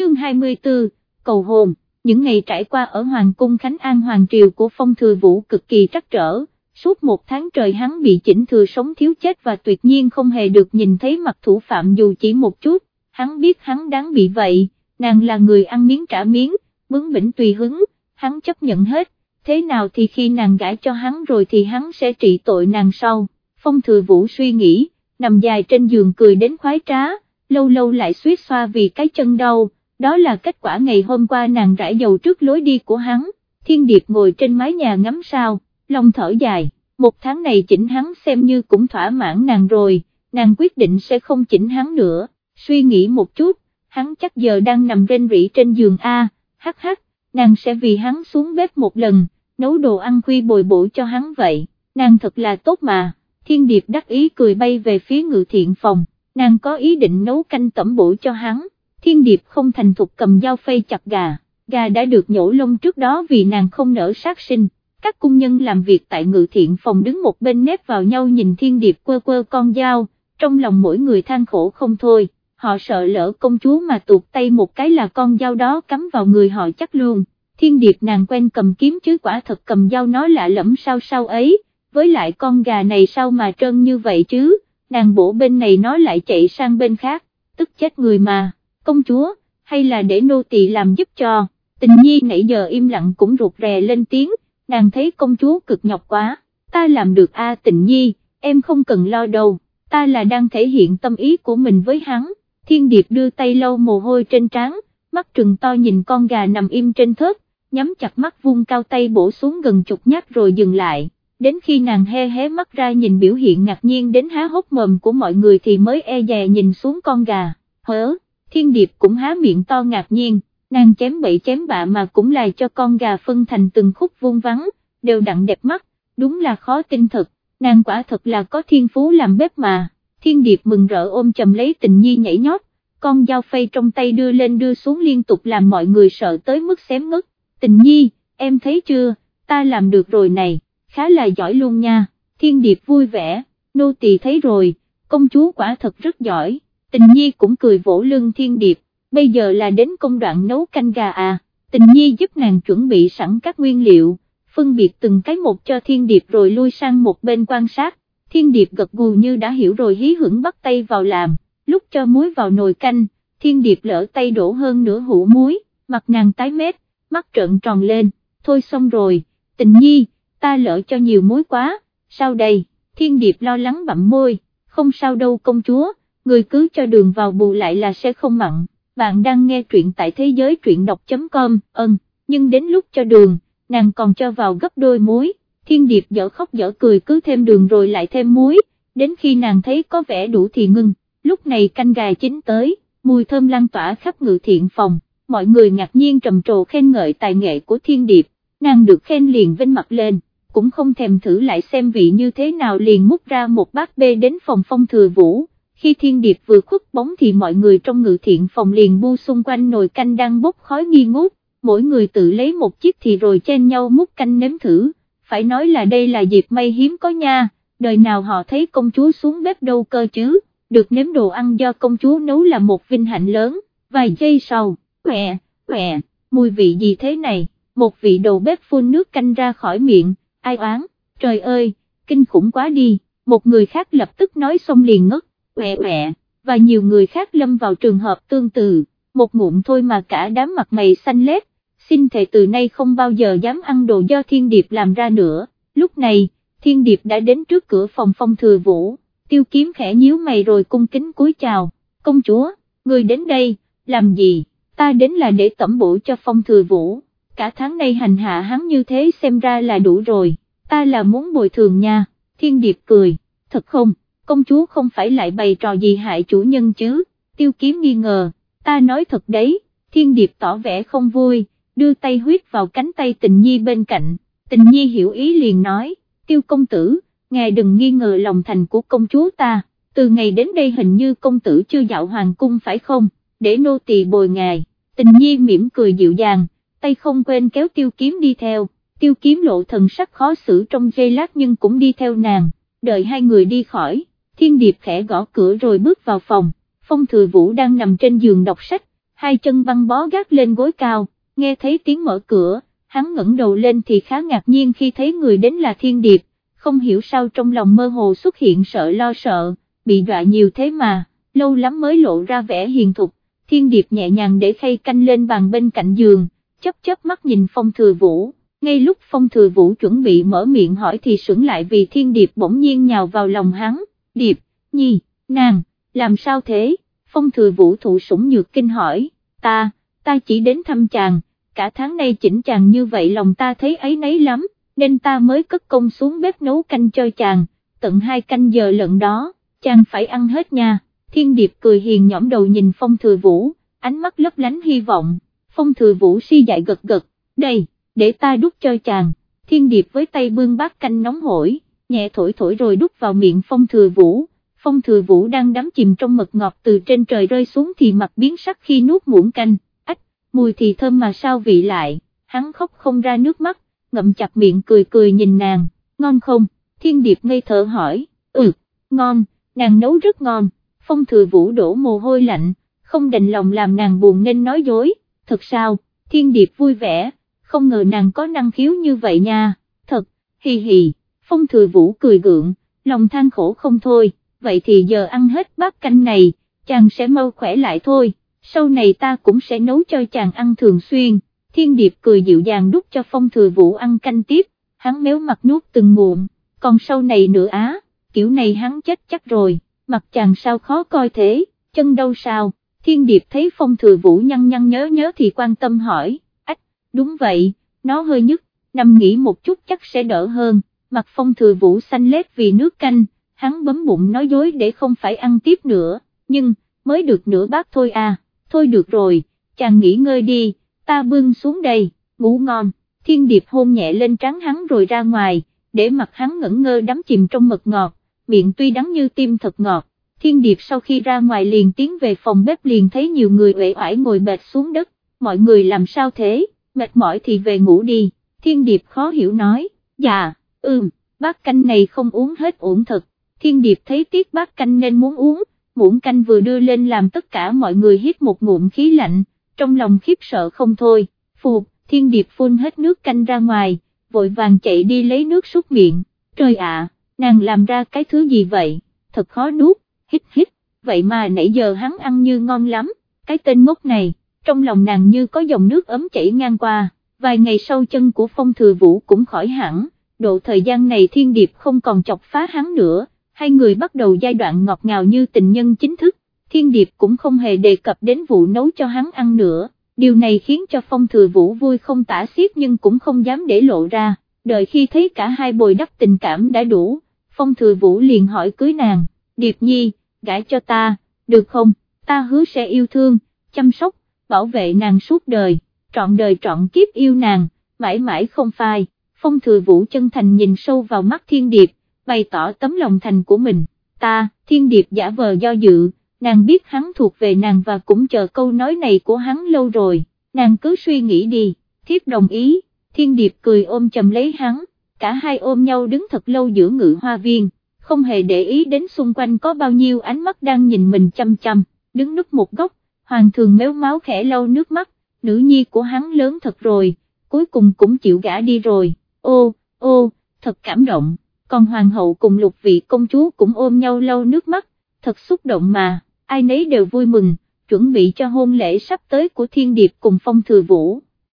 chương 24, cầu hồn, những ngày trải qua ở Hoàng cung Khánh An Hoàng Triều của Phong Thừa Vũ cực kỳ trắc trở, suốt một tháng trời hắn bị chỉnh thừa sống thiếu chết và tuyệt nhiên không hề được nhìn thấy mặt thủ phạm dù chỉ một chút, hắn biết hắn đáng bị vậy, nàng là người ăn miếng trả miếng, bướng bỉnh tùy hứng, hắn chấp nhận hết, thế nào thì khi nàng gãi cho hắn rồi thì hắn sẽ trị tội nàng sau, Phong Thừa Vũ suy nghĩ, nằm dài trên giường cười đến khoái trá, lâu lâu lại suýt xoa vì cái chân đau, đó là kết quả ngày hôm qua nàng rải dầu trước lối đi của hắn, thiên điệp ngồi trên mái nhà ngắm sao, lòng thở dài, một tháng này chỉnh hắn xem như cũng thỏa mãn nàng rồi, nàng quyết định sẽ không chỉnh hắn nữa, suy nghĩ một chút, hắn chắc giờ đang nằm rên rỉ trên giường A, hắc hắc, nàng sẽ vì hắn xuống bếp một lần, nấu đồ ăn khuya bồi bổ cho hắn vậy, nàng thật là tốt mà, thiên điệp đắc ý cười bay về phía ngự thiện phòng, nàng có ý định nấu canh tẩm bổ cho hắn, thiên điệp không thành thục cầm dao phay chặt gà, gà đã được nhổ lông trước đó vì nàng không nở sát sinh. Các cung nhân làm việc tại ngự thiện phòng đứng một bên nép vào nhau nhìn thiên điệp quơ quơ con dao, trong lòng mỗi người than khổ không thôi, họ sợ lỡ công chúa mà tuột tay một cái là con dao đó cắm vào người họ chắc luôn, thiên điệp nàng quen cầm kiếm chứ quả thật cầm dao nó lạ lẫm sao sao ấy, với lại con gà này sao mà trơn như vậy chứ, nàng bổ bên này nó lại chạy sang bên khác, tức chết người mà, công chúa, hay là để nô tỳ làm giúp cho, tình nhi nãy giờ im lặng cũng ruột rè lên tiếng, nàng thấy công chúa cực nhọc quá, ta làm được a tình nhi, em không cần lo đâu, ta là đang thể hiện tâm ý của mình với hắn, thiên điệp đưa tay lau mồ hôi trên trán, mắt trừng to nhìn con gà nằm im trên thớt, nhắm chặt mắt vung cao tay bổ xuống gần chục nhát rồi dừng lại. Đến khi nàng he hé mắt ra nhìn biểu hiện ngạc nhiên đến há hốc mồm của mọi người thì mới e dè nhìn xuống con gà, hớ, thiên điệp cũng há miệng to ngạc nhiên, nàng chém bậy chém bạ mà cũng lại cho con gà phân thành từng khúc vuông vắng, đều đặn đẹp mắt, đúng là khó tin thật, nàng quả thật là có thiên phú làm bếp mà, thiên điệp mừng rỡ ôm chầm lấy tình nhi nhảy nhót, con dao phay trong tay đưa lên đưa xuống liên tục làm mọi người sợ tới mức xém ngất, tình nhi, em thấy chưa, ta làm được rồi này khá là giỏi luôn nha, thiên điệp vui vẻ, nô tỳ thấy rồi, công chúa quả thật rất giỏi, tình nhi cũng cười vỗ lưng thiên điệp, bây giờ là đến công đoạn nấu canh gà à, tình nhi giúp nàng chuẩn bị sẵn các nguyên liệu, phân biệt từng cái một cho thiên điệp rồi lui sang một bên quan sát, thiên điệp gật gù như đã hiểu rồi hí hưởng bắt tay vào làm, lúc cho muối vào nồi canh, thiên điệp lỡ tay đổ hơn nửa hũ muối, mặt nàng tái mét, mắt trợn tròn lên, thôi xong rồi, tình nhi, ta lỡ cho nhiều muối quá, sao đây, thiên điệp lo lắng bặm môi, không sao đâu công chúa, người cứ cho đường vào bù lại là sẽ không mặn, bạn đang nghe truyện tại thế giới truyện đọc.com, ơn, nhưng đến lúc cho đường, nàng còn cho vào gấp đôi muối, thiên điệp dở khóc dở cười cứ thêm đường rồi lại thêm muối, đến khi nàng thấy có vẻ đủ thì ngưng, lúc này canh gà chín tới, mùi thơm lan tỏa khắp ngự thiện phòng, mọi người ngạc nhiên trầm trồ khen ngợi tài nghệ của thiên điệp, nàng được khen liền vinh mặt lên cũng không thèm thử lại xem vị như thế nào liền múc ra một bát bê đến phòng phong thừa vũ, khi thiên điệp vừa khuất bóng thì mọi người trong ngự thiện phòng liền bu xung quanh nồi canh đang bốc khói nghi ngút, mỗi người tự lấy một chiếc thì rồi chen nhau múc canh nếm thử, phải nói là đây là dịp may hiếm có nha, đời nào họ thấy công chúa xuống bếp đâu cơ chứ, được nếm đồ ăn do công chúa nấu là một vinh hạnh lớn, vài giây sau, mẹ, mẹ, mùi vị gì thế này, một vị đầu bếp phun nước canh ra khỏi miệng, ai oán, trời ơi, kinh khủng quá đi, một người khác lập tức nói xong liền ngất, quẹ quẹ, và nhiều người khác lâm vào trường hợp tương tự, một ngụm thôi mà cả đám mặt mày xanh lét, xin thề từ nay không bao giờ dám ăn đồ do thiên điệp làm ra nữa, lúc này, thiên điệp đã đến trước cửa phòng phong thừa vũ, tiêu kiếm khẽ nhíu mày rồi cung kính cúi chào, công chúa, người đến đây, làm gì, ta đến là để tẩm bổ cho phong thừa vũ. Cả tháng nay hành hạ hắn như thế xem ra là đủ rồi, ta là muốn bồi thường nha, thiên điệp cười, thật không, công chúa không phải lại bày trò gì hại chủ nhân chứ, tiêu kiếm nghi ngờ, ta nói thật đấy, thiên điệp tỏ vẻ không vui, đưa tay huyết vào cánh tay tình nhi bên cạnh, tình nhi hiểu ý liền nói, tiêu công tử, ngài đừng nghi ngờ lòng thành của công chúa ta, từ ngày đến đây hình như công tử chưa dạo hoàng cung phải không, để nô tỳ bồi ngài, tình nhi mỉm cười dịu dàng, tay không quên kéo tiêu kiếm đi theo, tiêu kiếm lộ thần sắc khó xử trong giây lát nhưng cũng đi theo nàng, đợi hai người đi khỏi, thiên điệp khẽ gõ cửa rồi bước vào phòng, phong thừa vũ đang nằm trên giường đọc sách, hai chân băng bó gác lên gối cao, nghe thấy tiếng mở cửa, hắn ngẩng đầu lên thì khá ngạc nhiên khi thấy người đến là thiên điệp, không hiểu sao trong lòng mơ hồ xuất hiện sợ lo sợ, bị dọa nhiều thế mà, lâu lắm mới lộ ra vẻ hiền thục, thiên điệp nhẹ nhàng để khay canh lên bàn bên cạnh giường, chấp chấp mắt nhìn phong thừa vũ, ngay lúc phong thừa vũ chuẩn bị mở miệng hỏi thì sững lại vì thiên điệp bỗng nhiên nhào vào lòng hắn, điệp, nhi, nàng, làm sao thế, phong thừa vũ thụ sủng nhược kinh hỏi, ta, ta chỉ đến thăm chàng, cả tháng nay chỉnh chàng như vậy lòng ta thấy ấy nấy lắm, nên ta mới cất công xuống bếp nấu canh cho chàng, tận hai canh giờ lận đó, chàng phải ăn hết nha, thiên điệp cười hiền nhõm đầu nhìn phong thừa vũ, ánh mắt lấp lánh hy vọng, phong thừa vũ si dại gật gật, đây, để ta đút cho chàng, thiên điệp với tay bưng bát canh nóng hổi, nhẹ thổi thổi rồi đút vào miệng phong thừa vũ, phong thừa vũ đang đắm chìm trong mật ngọt từ trên trời rơi xuống thì mặt biến sắc khi nuốt muỗng canh, ách, mùi thì thơm mà sao vị lại, hắn khóc không ra nước mắt, ngậm chặt miệng cười cười nhìn nàng, ngon không, thiên điệp ngây thở hỏi, ừ, ngon, nàng nấu rất ngon, phong thừa vũ đổ mồ hôi lạnh, không đành lòng làm nàng buồn nên nói dối, thật sao, thiên điệp vui vẻ, không ngờ nàng có năng khiếu như vậy nha, thật, hì hì, phong thừa vũ cười gượng, lòng than khổ không thôi, vậy thì giờ ăn hết bát canh này, chàng sẽ mau khỏe lại thôi, sau này ta cũng sẽ nấu cho chàng ăn thường xuyên, thiên điệp cười dịu dàng đút cho phong thừa vũ ăn canh tiếp, hắn méo mặt nuốt từng ngụm, còn sau này nữa á, kiểu này hắn chết chắc rồi, mặt chàng sao khó coi thế, chân đâu sao, thiên điệp thấy phong thừa vũ nhăn nhăn nhớ nhớ thì quan tâm hỏi, ách, đúng vậy, nó hơi nhức, nằm nghỉ một chút chắc sẽ đỡ hơn, mặt phong thừa vũ xanh lét vì nước canh, hắn bấm bụng nói dối để không phải ăn tiếp nữa, nhưng, mới được nửa bát thôi à, thôi được rồi, chàng nghỉ ngơi đi, ta bưng xuống đây, ngủ ngon, thiên điệp hôn nhẹ lên trán hắn rồi ra ngoài, để mặt hắn ngẩn ngơ đắm chìm trong mật ngọt, miệng tuy đắng như tim thật ngọt, thiên điệp sau khi ra ngoài liền tiến về phòng bếp liền thấy nhiều người uể oải ngồi bệt xuống đất, mọi người làm sao thế, mệt mỏi thì về ngủ đi, thiên điệp khó hiểu nói, dạ, ừm, bát canh này không uống hết ổn thật, thiên điệp thấy tiếc bát canh nên muốn uống, muỗng canh vừa đưa lên làm tất cả mọi người hít một ngụm khí lạnh, trong lòng khiếp sợ không thôi, phụt, thiên điệp phun hết nước canh ra ngoài, vội vàng chạy đi lấy nước súc miệng, trời ạ, nàng làm ra cái thứ gì vậy, thật khó nuốt, hít hít, vậy mà nãy giờ hắn ăn như ngon lắm, cái tên ngốc này, trong lòng nàng như có dòng nước ấm chảy ngang qua, vài ngày sau chân của phong thừa vũ cũng khỏi hẳn, độ thời gian này thiên điệp không còn chọc phá hắn nữa, hai người bắt đầu giai đoạn ngọt ngào như tình nhân chính thức, thiên điệp cũng không hề đề cập đến vụ nấu cho hắn ăn nữa, điều này khiến cho phong thừa vũ vui không tả xiết nhưng cũng không dám để lộ ra, đợi khi thấy cả hai bồi đắp tình cảm đã đủ, phong thừa vũ liền hỏi cưới nàng, điệp nhi, gãi cho ta, được không, ta hứa sẽ yêu thương, chăm sóc, bảo vệ nàng suốt đời, trọn đời trọn kiếp yêu nàng, mãi mãi không phai, phong thừa vũ chân thành nhìn sâu vào mắt thiên điệp, bày tỏ tấm lòng thành của mình, ta, thiên điệp giả vờ do dự, nàng biết hắn thuộc về nàng và cũng chờ câu nói này của hắn lâu rồi, nàng cứ suy nghĩ đi, thiếp đồng ý, thiên điệp cười ôm chầm lấy hắn, cả hai ôm nhau đứng thật lâu giữa ngự hoa viên, không hề để ý đến xung quanh có bao nhiêu ánh mắt đang nhìn mình chăm chăm, đứng núp một góc, hoàng thường méo máu khẽ lau nước mắt, nữ nhi của hắn lớn thật rồi, cuối cùng cũng chịu gã đi rồi, ô, ô, thật cảm động, còn hoàng hậu cùng lục vị công chúa cũng ôm nhau lau nước mắt, thật xúc động mà ai nấy đều vui mừng, chuẩn bị cho hôn lễ sắp tới của thiên điệp cùng phong thừa vũ.